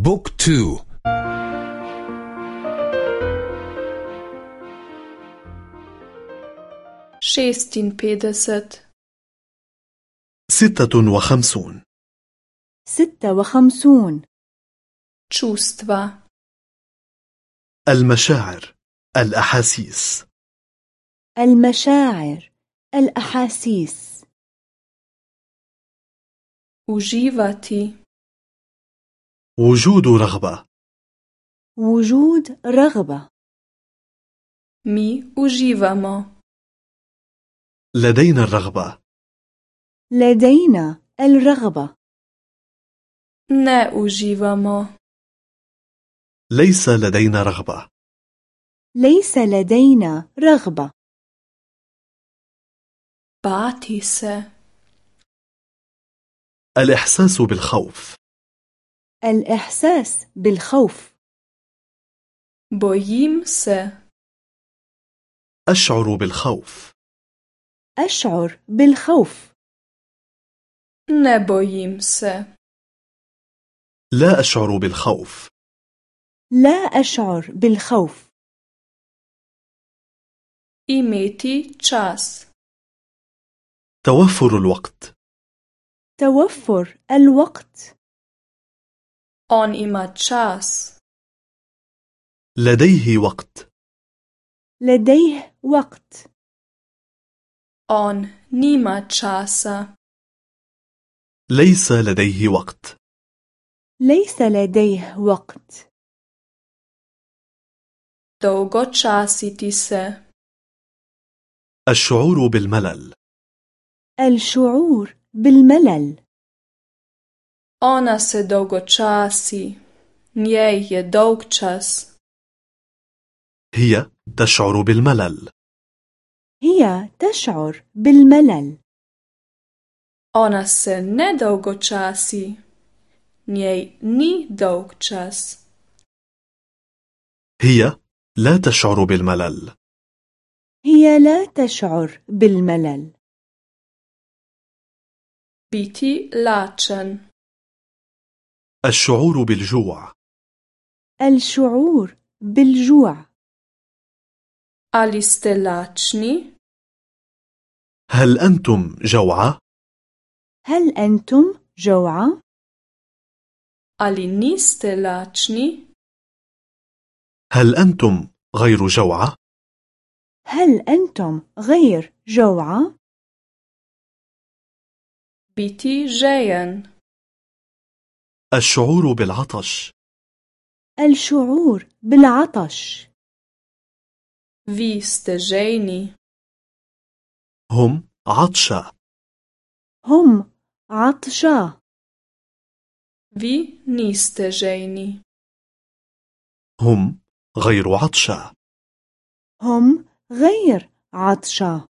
book two. šestinpetdeset ستة وخمسون. ستة وخمسون. čustva المشاعر الأحاسيس. المشاعر الأحاسيس. أجيفتي وجود رغبة. وجود رغبة. Mi uživamo. لدينا الرغبة. لدينا الرغبة. Ne uživamo. ليس لدينا رغبة. ليس لدينا رغبة. Bati se. الإحساس بالخوف. الإحساس بالخوف. bojim se أشعر بالخوف. أشعر بالخوف. ne bojim se لا أشعر بالخوف. لا أشعر بالخوف. imeti čas توفر الوقت. توفر الوقت. On ima čas. لديه وقت. لديه وقت. On nima časa. ليس لديه وقت. ليس لديه وقت. Dolgo časiti se. الشعور بالملل. الشعور بالملل. Ona se dolgo časi njej je dolg čas هي تشعر بالملل هي تشعر بالملل ona se ne dolgo časi njej ni dolg čas هي لا تشعر بالملل هي لا تشعر بالملل biti lačen الشعور بالجوع الشعور بالجوع ali ste lačni هل أنتم جوعى؟ هل أنتم جوعى؟ ali niste lačni هل أنتم غير جوعى؟ هل أنتم غير جوعى؟ biti žejen الشعور بالعطش. الشعور بالعطش. Vi ste žejni هم عطشى هم vi niste žejni. هم غير عطشى هم غير عطشا.